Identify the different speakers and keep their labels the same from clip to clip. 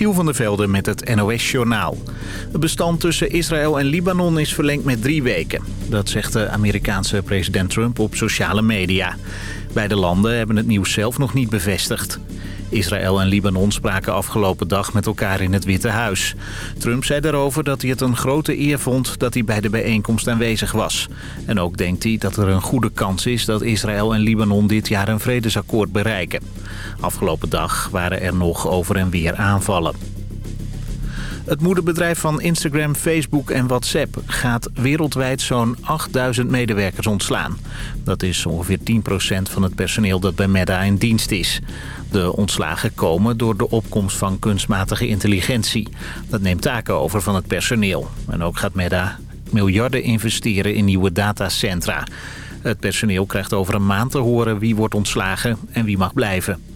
Speaker 1: Michiel van der Velde met het NOS-journaal. Het bestand tussen Israël en Libanon is verlengd met drie weken. Dat zegt de Amerikaanse president Trump op sociale media. Beide landen hebben het nieuws zelf nog niet bevestigd. Israël en Libanon spraken afgelopen dag met elkaar in het Witte Huis. Trump zei daarover dat hij het een grote eer vond dat hij bij de bijeenkomst aanwezig was. En ook denkt hij dat er een goede kans is dat Israël en Libanon dit jaar een vredesakkoord bereiken. Afgelopen dag waren er nog over en weer aanvallen. Het moederbedrijf van Instagram, Facebook en WhatsApp gaat wereldwijd zo'n 8000 medewerkers ontslaan. Dat is ongeveer 10% van het personeel dat bij Meta in dienst is. De ontslagen komen door de opkomst van kunstmatige intelligentie. Dat neemt taken over van het personeel. En ook gaat Meta miljarden investeren in nieuwe datacentra. Het personeel krijgt over een maand te horen wie wordt ontslagen en wie mag blijven.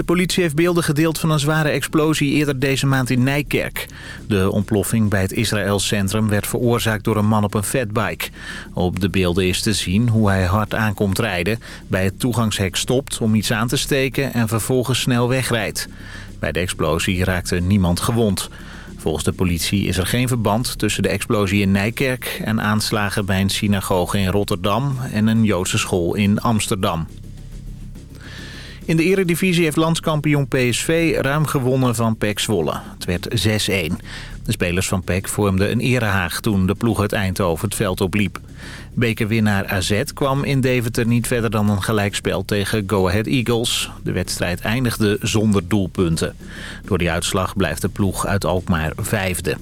Speaker 1: De politie heeft beelden gedeeld van een zware explosie eerder deze maand in Nijkerk. De ontploffing bij het Israël Centrum werd veroorzaakt door een man op een fatbike. Op de beelden is te zien hoe hij hard aankomt rijden, bij het toegangshek stopt om iets aan te steken en vervolgens snel wegrijdt. Bij de explosie raakte niemand gewond. Volgens de politie is er geen verband tussen de explosie in Nijkerk... en aanslagen bij een synagoge in Rotterdam en een Joodse school in Amsterdam. In de eredivisie heeft landskampioen PSV ruim gewonnen van PEC Zwolle. Het werd 6-1. De spelers van PEC vormden een erehaag toen de ploeg uit Eindhoven het veld opliep. Bekerwinnaar AZ kwam in Deventer niet verder dan een gelijkspel tegen Go Ahead Eagles. De wedstrijd eindigde zonder doelpunten. Door die uitslag blijft de ploeg uit Alkmaar vijfde.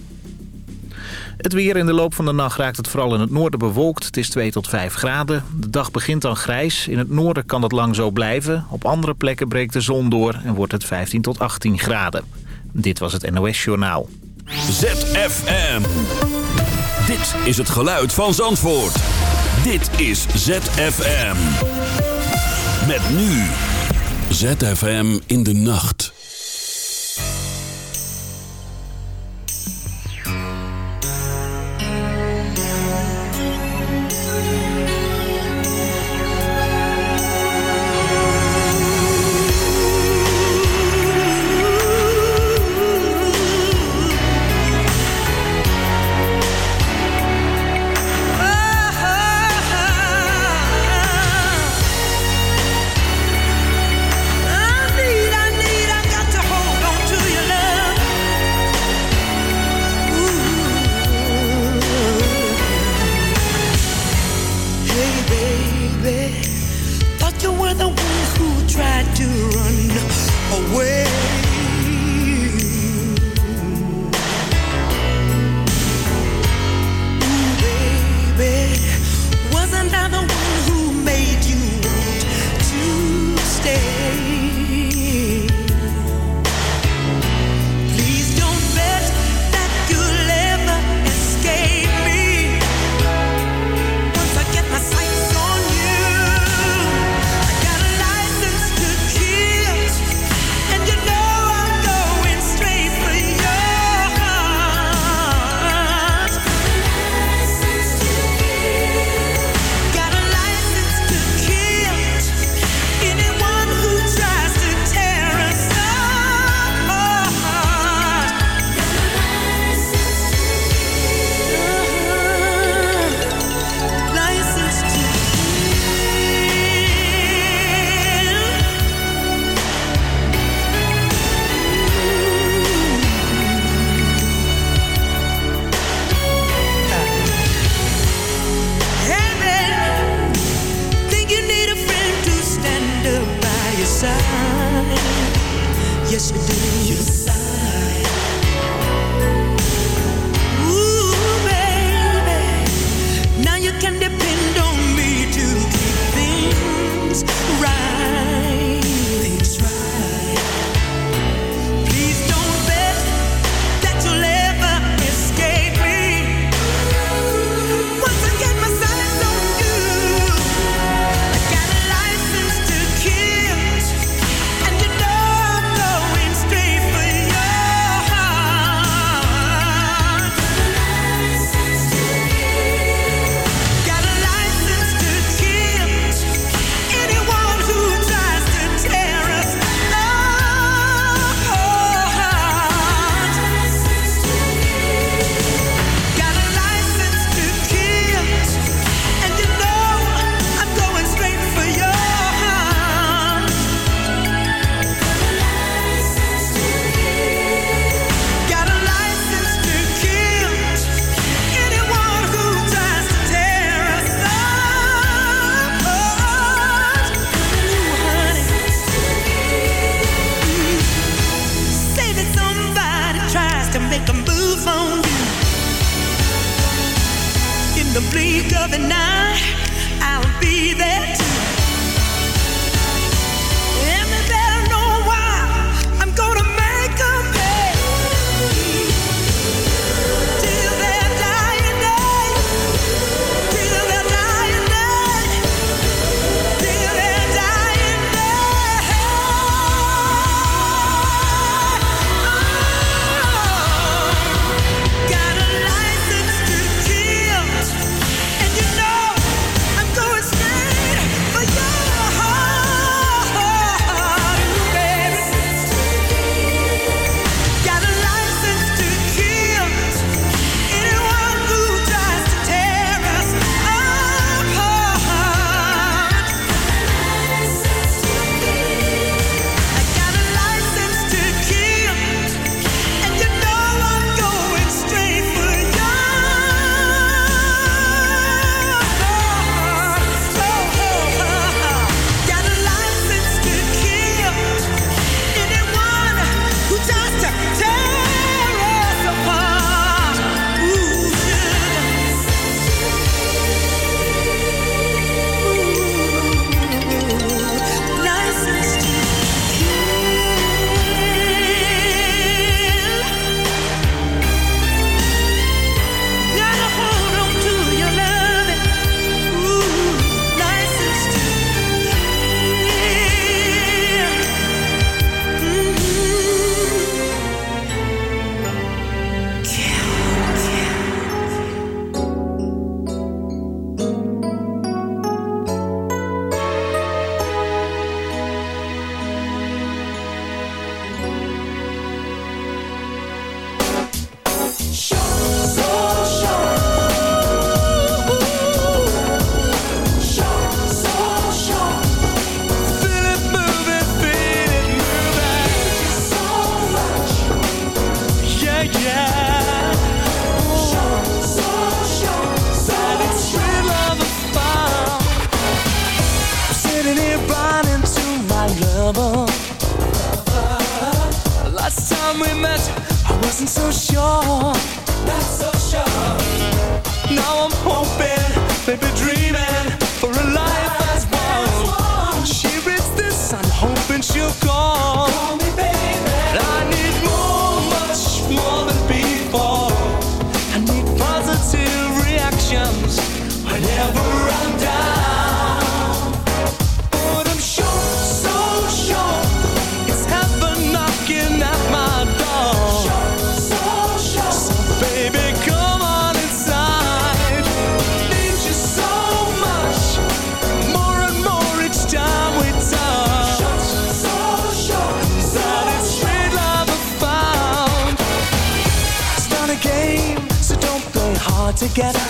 Speaker 1: Het weer in de loop van de nacht raakt het vooral in het noorden bewolkt. Het is 2 tot 5 graden. De dag begint dan grijs. In het noorden kan het lang zo blijven. Op andere plekken breekt de zon door en wordt het 15 tot 18 graden. Dit was het NOS Journaal.
Speaker 2: ZFM. Dit is het geluid van Zandvoort. Dit is ZFM. Met nu. ZFM in de nacht. I'll be there.
Speaker 3: time we met, I wasn't so sure. Not so sure. Now I'm hoping, maybe dreaming for a life as one. She reads this, I'm hoping she'll. get up.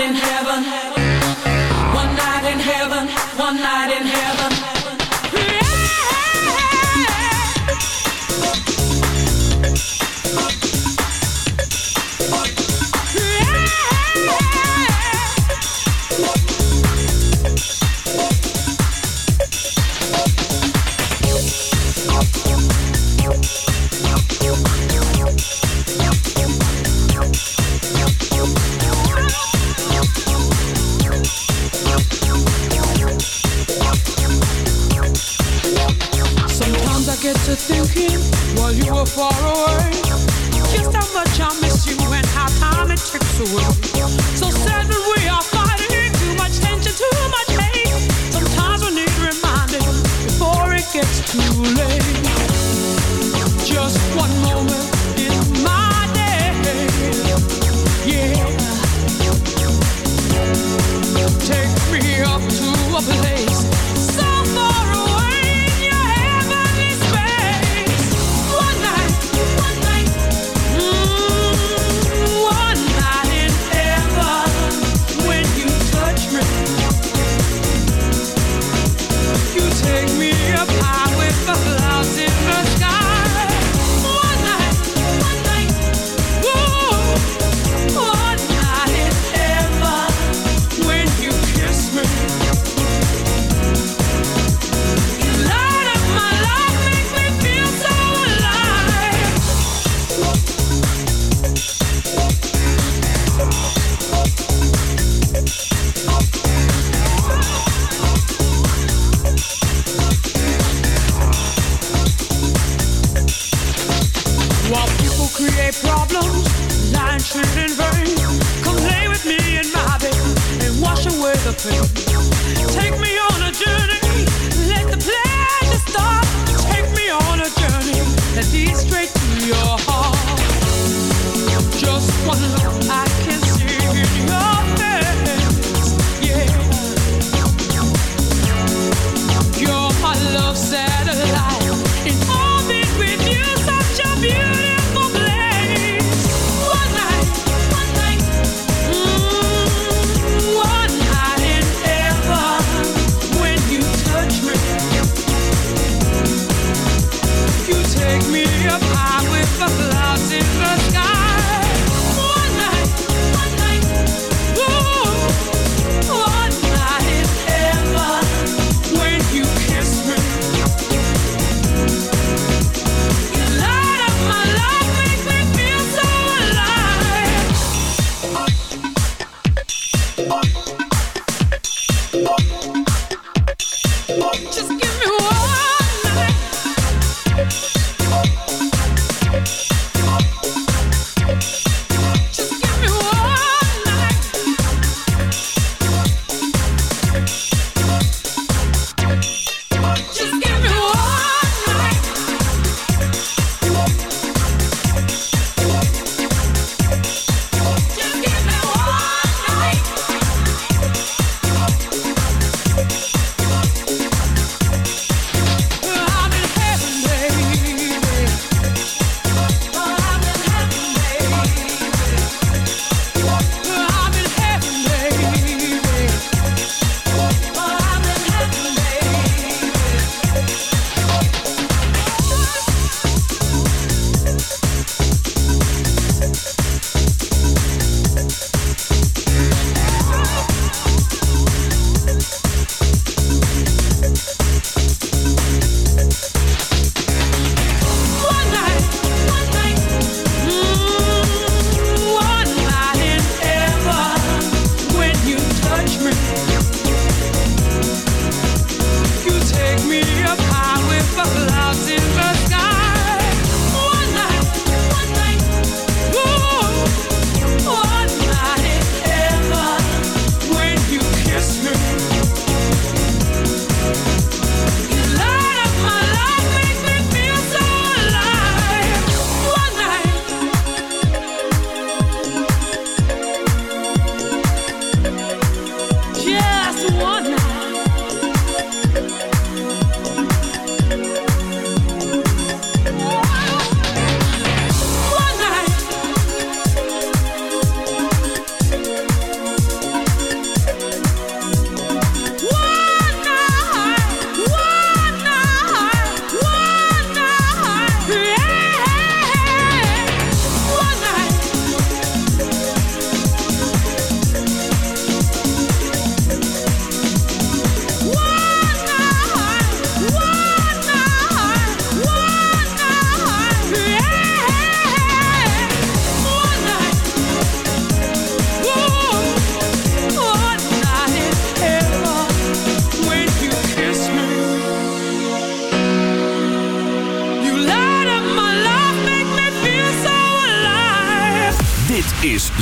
Speaker 4: in heaven.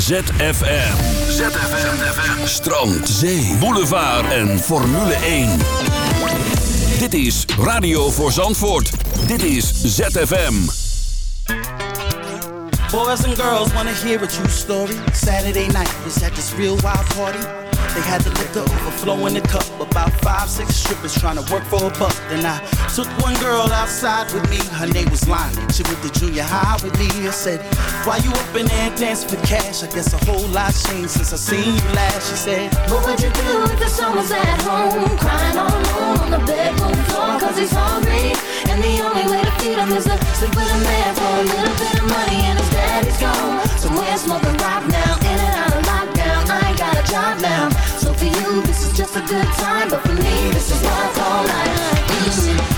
Speaker 5: ZFM. ZFM. Strand, zee, boulevard en Formule 1. Dit is Radio voor Zandvoort. Dit is ZFM.
Speaker 6: Boys and girls wanna hear a true story. Saturday night was at this real wild party. They had the liquor overflow in the cup. About five, six strippers trying to work for a buck. Then I took one girl outside with me. Her name was Lonnie. She went to junior high with me. I said, Why you up in there dancing for cash? I guess a whole lot's changed since I seen you last. She said,
Speaker 7: What would you do if the son was at home? Crying all alone on the bedroom floor cause he's hungry. And the only way to feed him is to sleep with a man for a little bit of money. And his daddy's gone. Somewhere smoking rock now. In and out of lockdown. I ain't got a job now. So for you, this is just a good time, but for me, this is I call life.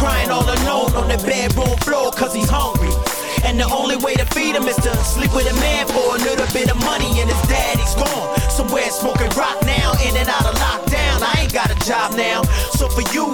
Speaker 6: Crying all alone on the bedroom floor cause he's hungry. And the only way to feed him is to sleep with a man for a little bit of money and his daddy's gone. Somewhere smoking rock now, in and out of lockdown. I ain't got a job now. So for you,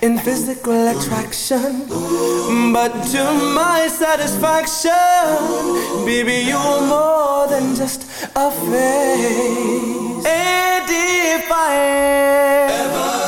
Speaker 8: in physical attraction. But to my satisfaction, baby, you are more than just a face. And ever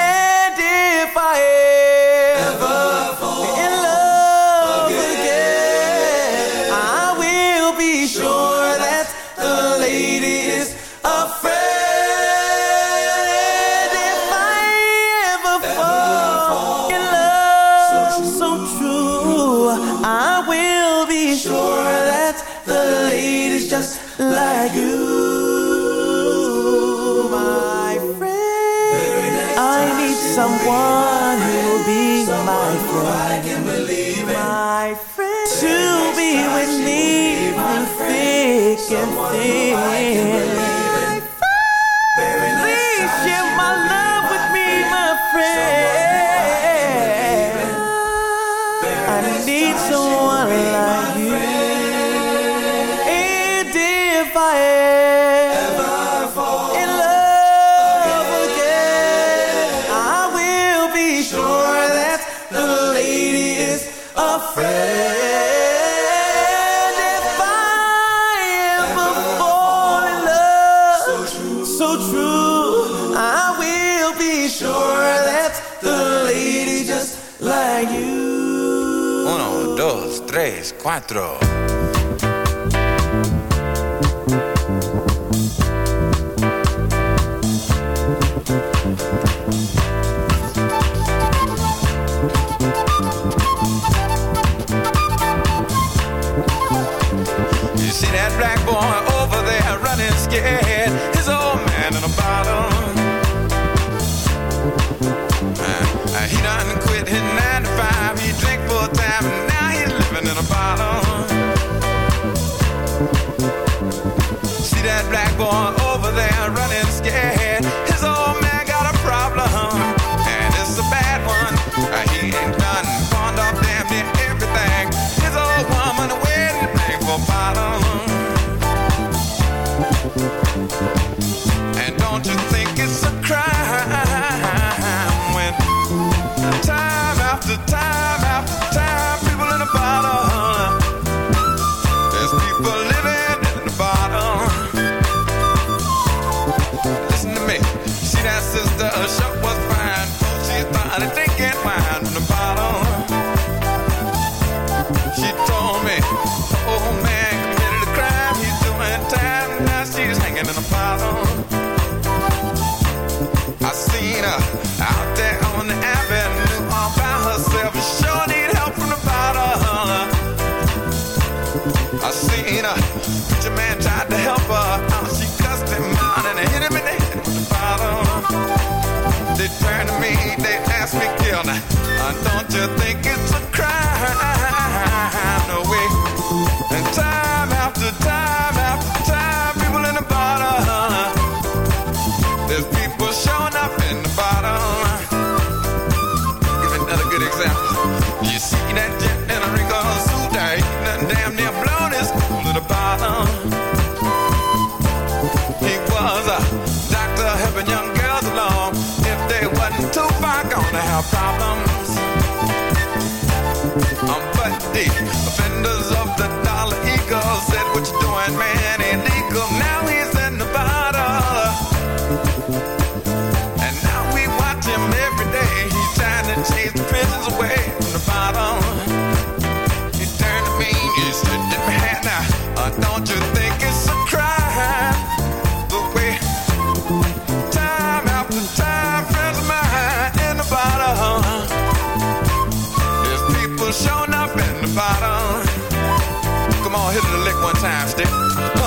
Speaker 8: I will be sure that the lady's just like you, my friend. I need someone who will be my friend. My friend to be with me thick and thin. 4. Sound. You
Speaker 9: think it's a crime? No way. And time after time after time, people in the bottom. There's people showing up in the bottom. Give another good example. You see that jet in a suit there, he done damn near blown his cool to the bottom. He was a doctor helping young girls along. If they wasn't too far gonna have problems. The dollar eagle said, What you doing, man? Illegal. Now he's in bottle. And now we watch him every day. He's trying to chase the away from the. He turned to me, he said, now, uh, don't you think it's a crime? The way time after time, friends mine in the. There's people showing up in the bottom. Come on, hit it a lick one time, stick.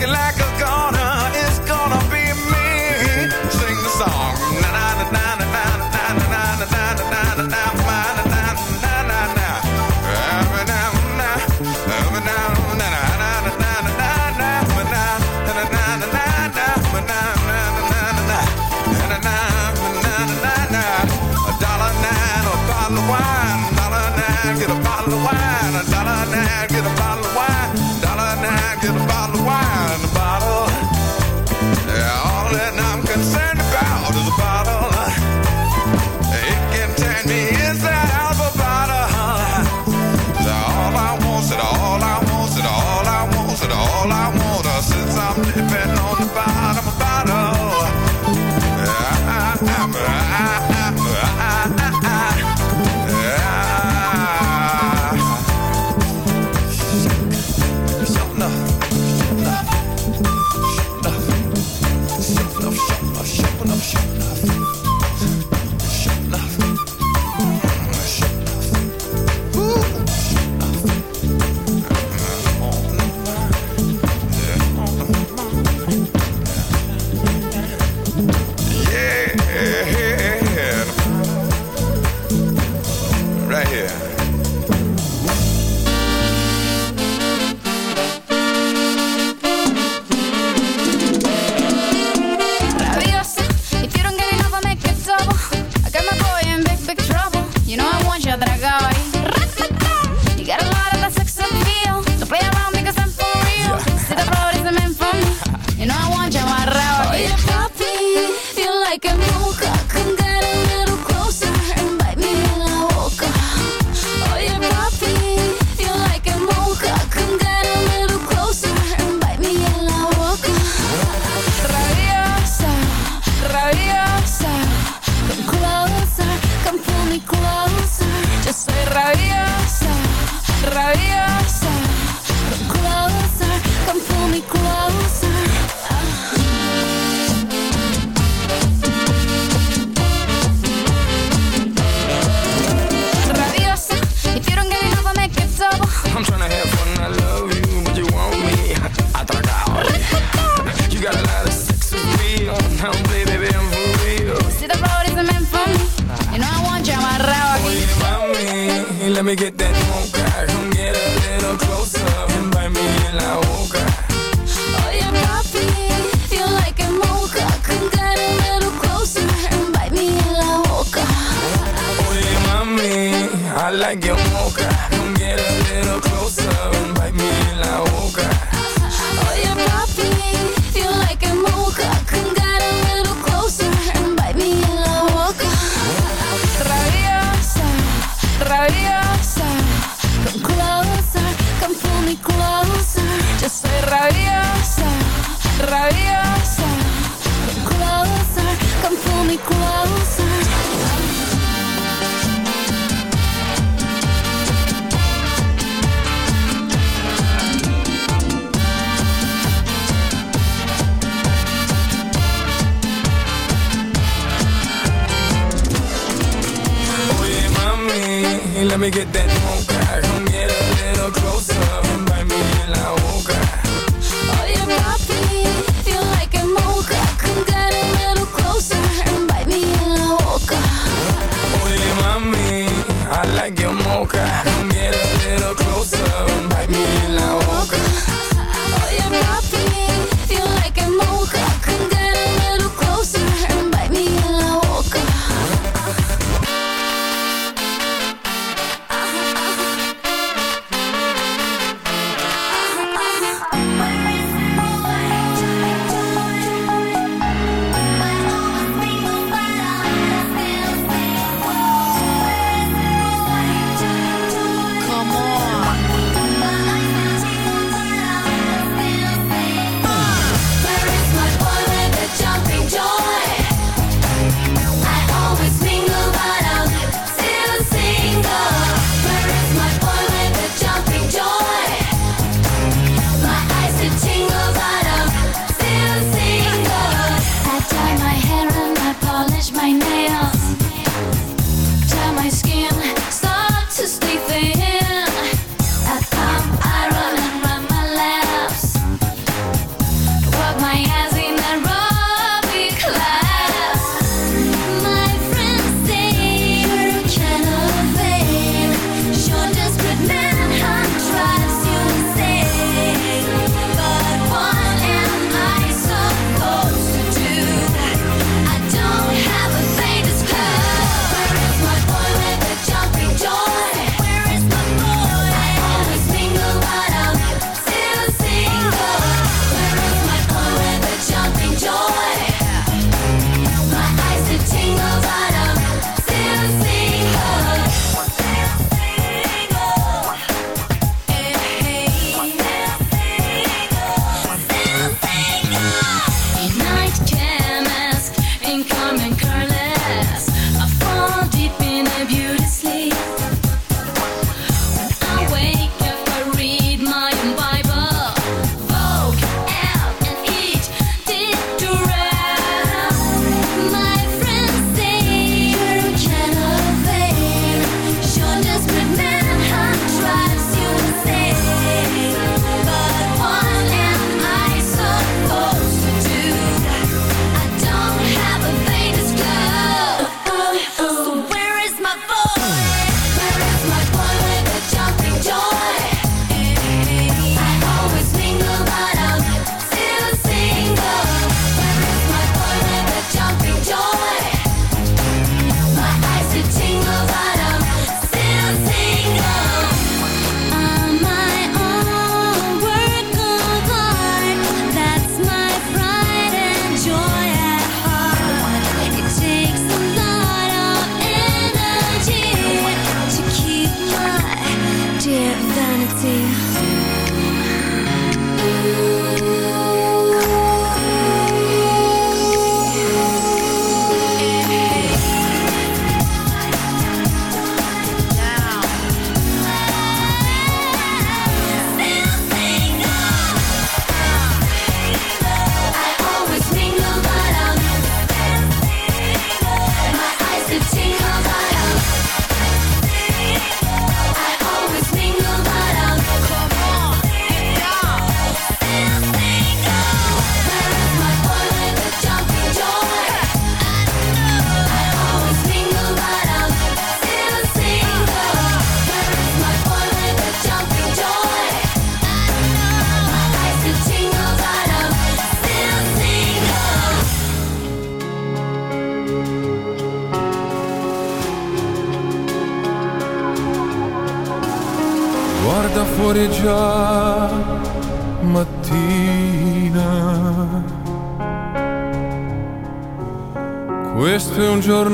Speaker 9: Looking like get mocha Come get a little closer and bite me in boca Oh, you me, like a mocha. Come get a little closer and bite me in boca Come closer, come pull me closer. Rabiosa. Come closer, come pull me closer. Hey, let me get that mocha. Come get a little closer and bite me in la boca. Oh, you got me, feel like a mocha. Come get a little closer and bite me in la
Speaker 7: boca.
Speaker 10: Oh, Oye, mommy, I like your mocha.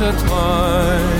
Speaker 10: comes a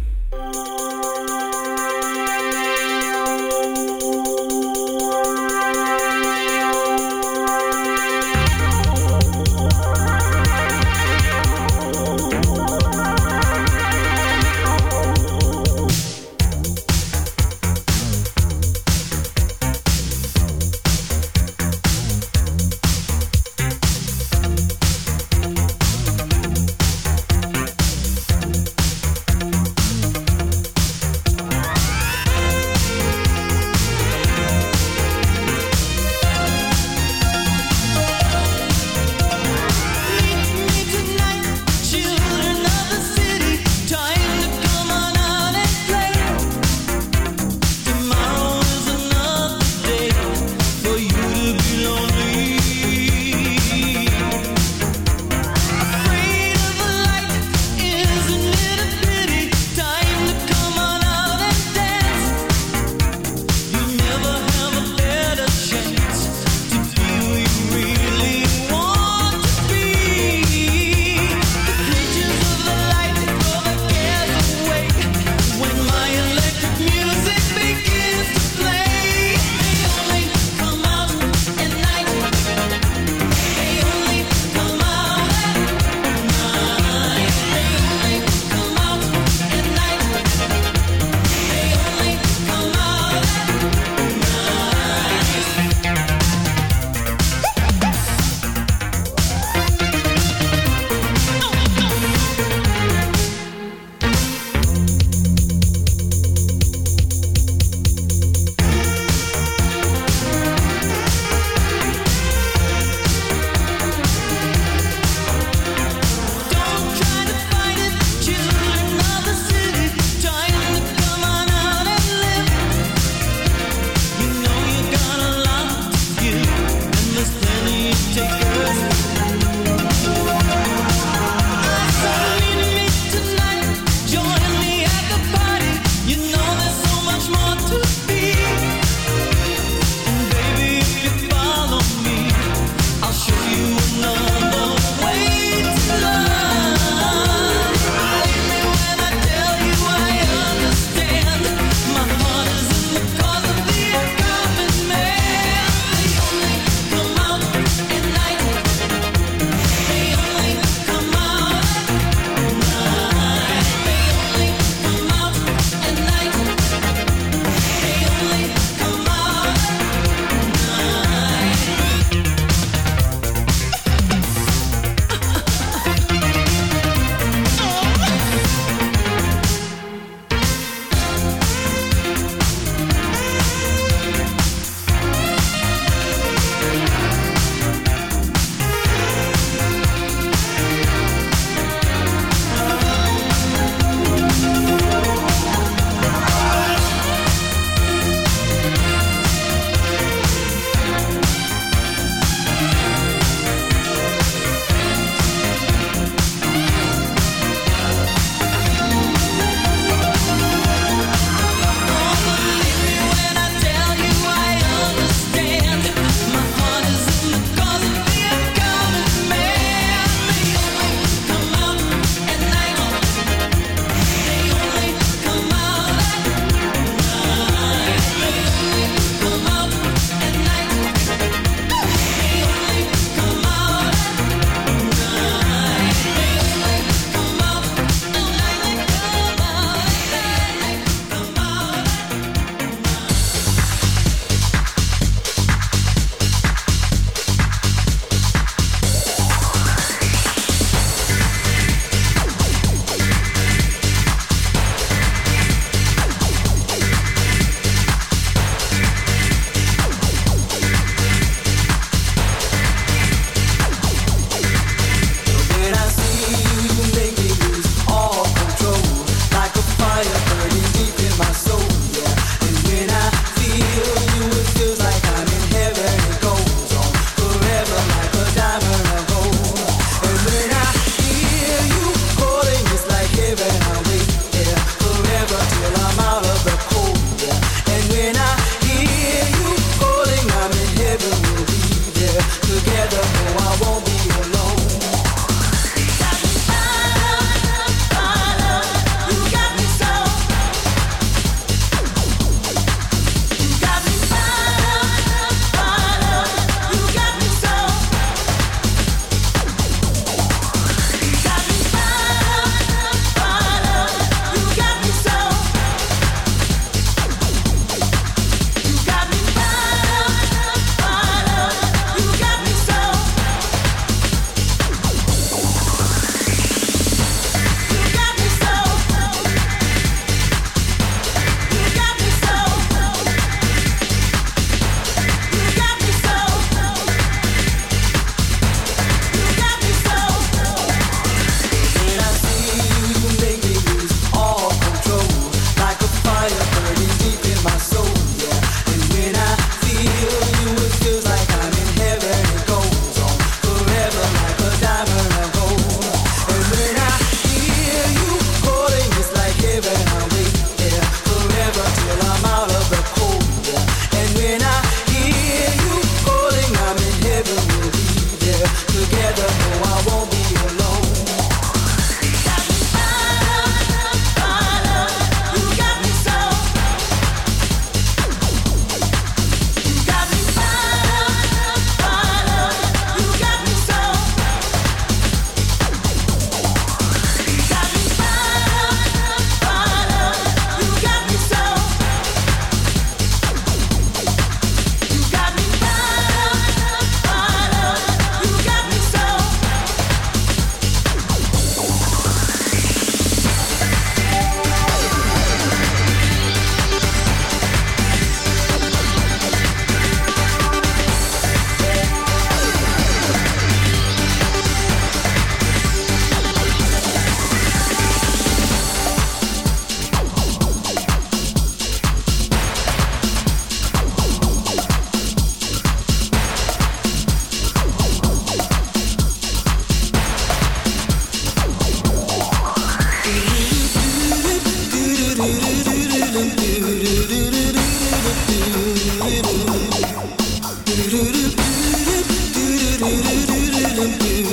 Speaker 11: do do do do do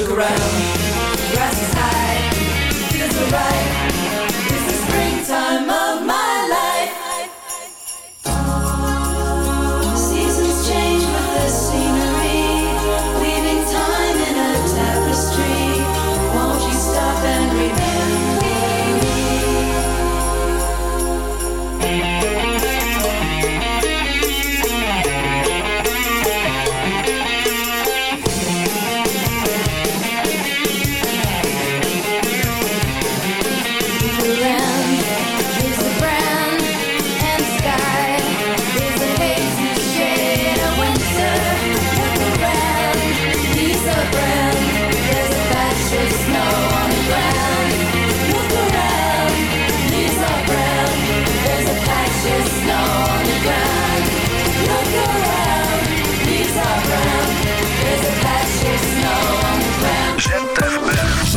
Speaker 11: the ground